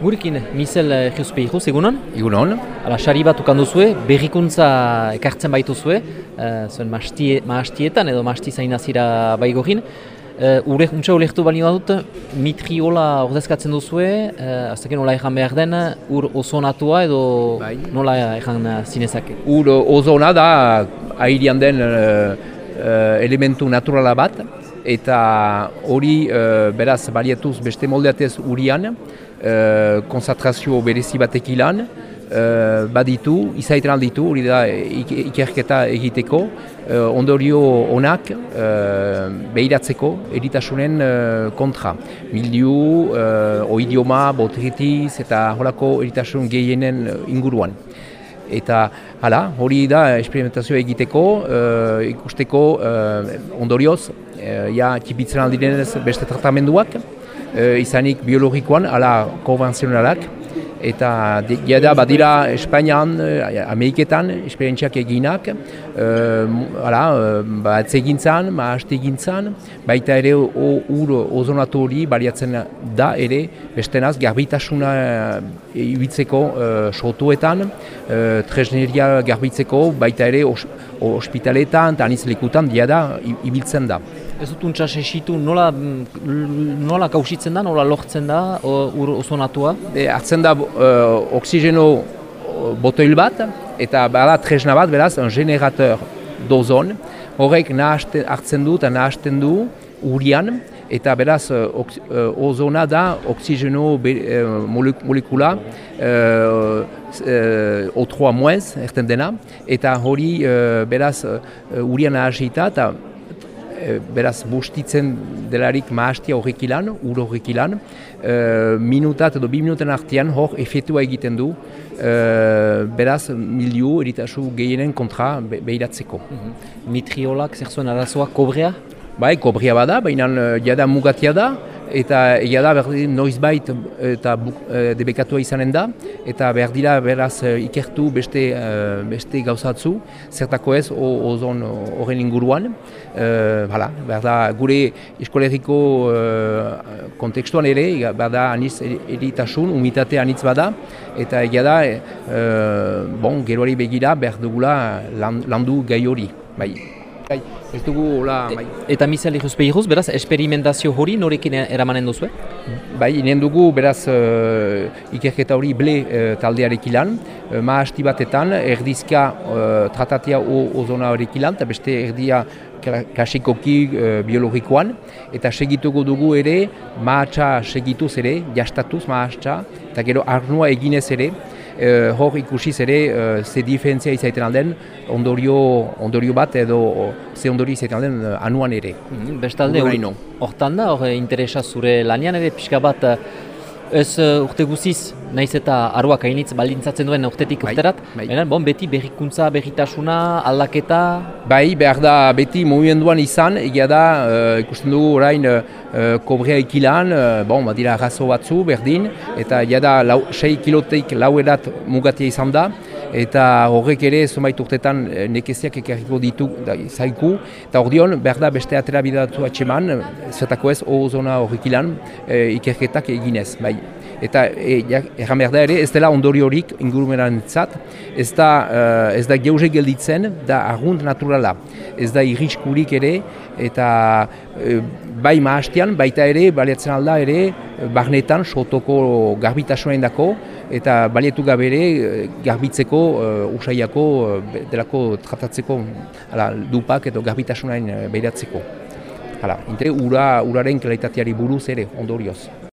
Gurekin, Mizel Egiuzpe Iguz, egunon? Egunon. Hala, sari bat ukan duzue, berrikuntza ekartzen baitu zue, uh, zuen mastie, maastietan edo masti zainazira baigorin. Uh, ure, untsa ulektu bali badut, mitriola ordezkatzen duzue, uh, azteken nola egan behar den, ur ozonatua edo bai. nola egan zinezake? Ur ozona da, airian den elementu naturala bat, eta hori beraz baliatuz beste moldeatez urian, uh, konzentrazio berezi batek ilan, uh, baditu, izaiten alditu, hori da ikerketa egiteko, uh, ondorio onak uh, behiratzeko eritasunen kontra. Miliu, uh, oidioma, botritiz eta holako eritasun gehienen inguruan. Eta hala, hori da esperimentazioa egiteko, ikusteko ondorioz, uh, ja tipitzen aldirenez beste tratamenduak, e, izanik biologikoan, ala konvenzionalak, eta da badira Espainian, eh, Ameriketan, esperientziak eginak, e, ala, ba, etzegintzan, egintzan, baita ere ur ozonatu hori baliatzen da ere, bestenaz, garbitasuna ibitzeko e, sotuetan, e, tresneria garbitzeko, baita ere ospitaletan, eta aniz lekutan, da, ibiltzen da. Ez dut untxas esitu, nola, nola kausitzen da, nola lortzen da ur ozonatua? E, hartzen da uh, oksigeno botoil bat, eta bada tresna bat, beraz, un generateur dozon. Horrek hartzen du eta nahazten du urian, eta beraz ozona da oksigeno molekula uh, uh, otroa muez, erten dena, eta hori beraz urian nahazita, eta Eh, beraz bustitzen delarik maastia horrek ilan, ur horrek ilan, e, minutat edo bi minuten artean hor efetua egiten du, e, beraz miliu eritasu gehienen kontra be, behiratzeko. Mm -hmm. Mitriolak zer zuen arazoa kobrea? Bai, kobrea bada, baina jada mugatia da, eta egia da berdin noizbait eta e, debekatua izanen da. Eta behar dira beraz e, ikertu beste, e, beste gauzatzu. Zertako ez ozon horren inguruan. E, hala, behar da gure eskoleriko e, kontekstuan ere behar da aniz eritasun, umitate anitz bada. Eta egia da e, bon, geroari begira behar dugula landu gai hori bai. Bai, ez dugu hola... E, bai. Eta misal ikuzpe ikuz, beraz, esperimentazio hori norekin eramanen duzu? Bai, inen dugu, beraz, uh, ikerketa hori ble uh, taldearek ilan, uh, maasti batetan, erdizka uh, tratatea ozona horrek ilan, eta beste erdia kasikoki uh, biologikoan, eta segituko dugu ere, maatsa segituz ere, jastatuz maatsa, eta gero arnua eginez ere, uh, hor ikusiz ere uh, ze diferentzia izaiten alden ondorio, ondorio bat edo ze ondorio izaiten alden uh, anuan ere. Mm -hmm. Bestalde, hortan da, hor interesa zure lanian ere pixka bat Ez uh, urte guziz, naiz eta aruak hainitz baldintzatzen duen urtetik bai, urterat, bai. bon, beti berrikuntza, berritasuna, aldaketa? Bai, behar da beti movimenduan izan, egia da, uh, ikusten dugu orain uh, kobrea ikilan, uh, bon, badira razo batzu, berdin, eta egia da, 6 kiloteik lauerat mugatia izan da, eta horrek ere zumait urtetan eh, nekeziak ekarriko ditu da, zaiku, eta hor dion, behar da beste atera bidatu atxeman, zertako ez, ozona horrek ilan, e, ikerketak eginez, bai. Eta e, erran behar da ere, ez dela ondori horik ingurumenan zat, ez da, ez da geuze gelditzen, da argunt naturala, ez da irriskurik ere, eta bai maastian, baita ere, baliatzen alda ere, barnetan, sotoko garbitasunaren dako, eta balietu gabe ere, garbitzeko, uh, usaiako, delako tratatzeko, ala, dupak edo garbitasunaren uh, behiratzeko. Hala, ura, uraren kalitateari buruz ere, ondorioz.